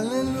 Hallelujah.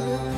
love.